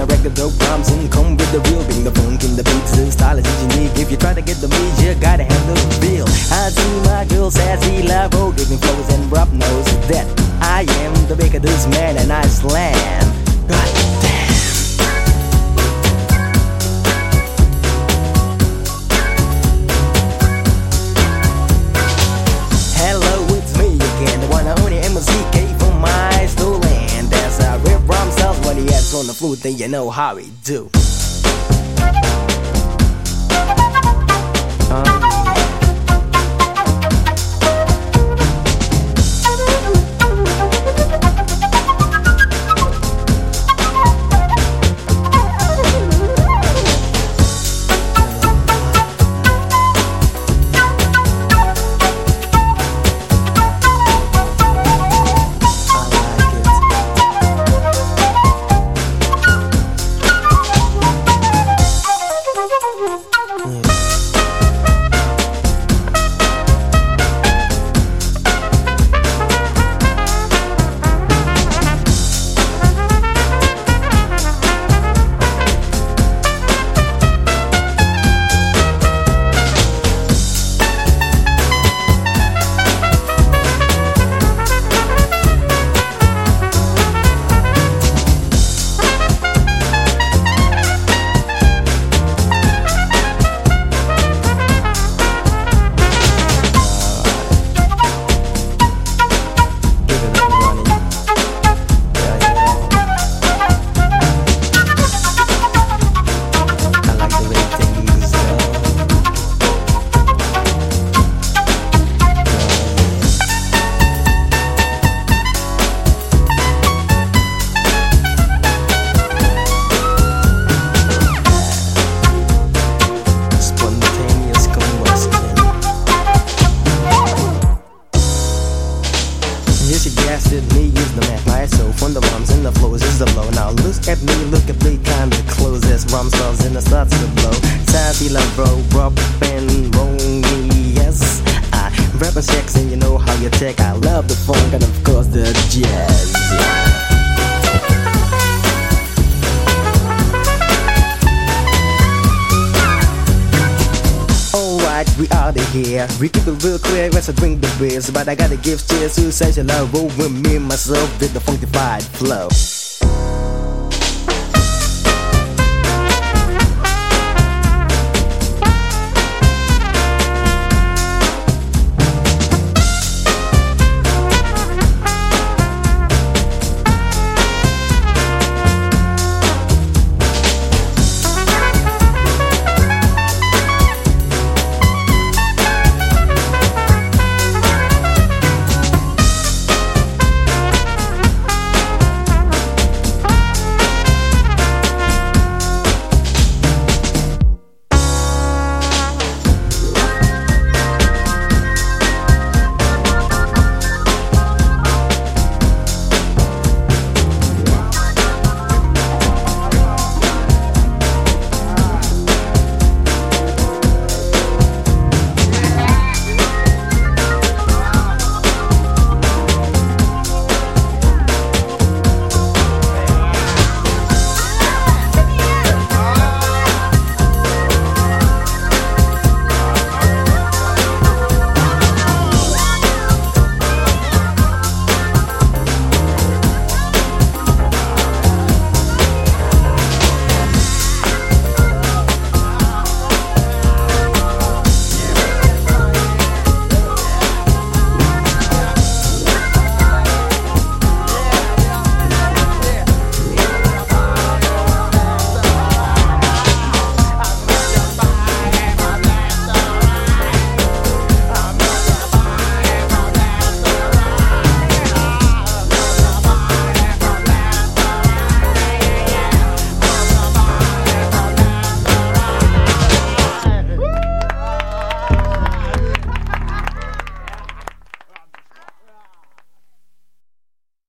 a record dope rhymes and come with the real thing. The funk in the beats, the style is unique. If you try to get the beat, you gotta have the feel. I see my girl sassy love, oh, giving flows and rap knows that I am the baker, this man, and I slam. Flute, then you know how we do. I look kinda close as rhyme starts and it starts to blow. Savvy love, bro, rock and roll me, yes. I rap and sex and you know how you take. I love the funk and of course the jazz. Alright, we out of here. We keep it real clear as I drink the beers. But I gotta give cheers to such a love with me, myself, with the funkified flow.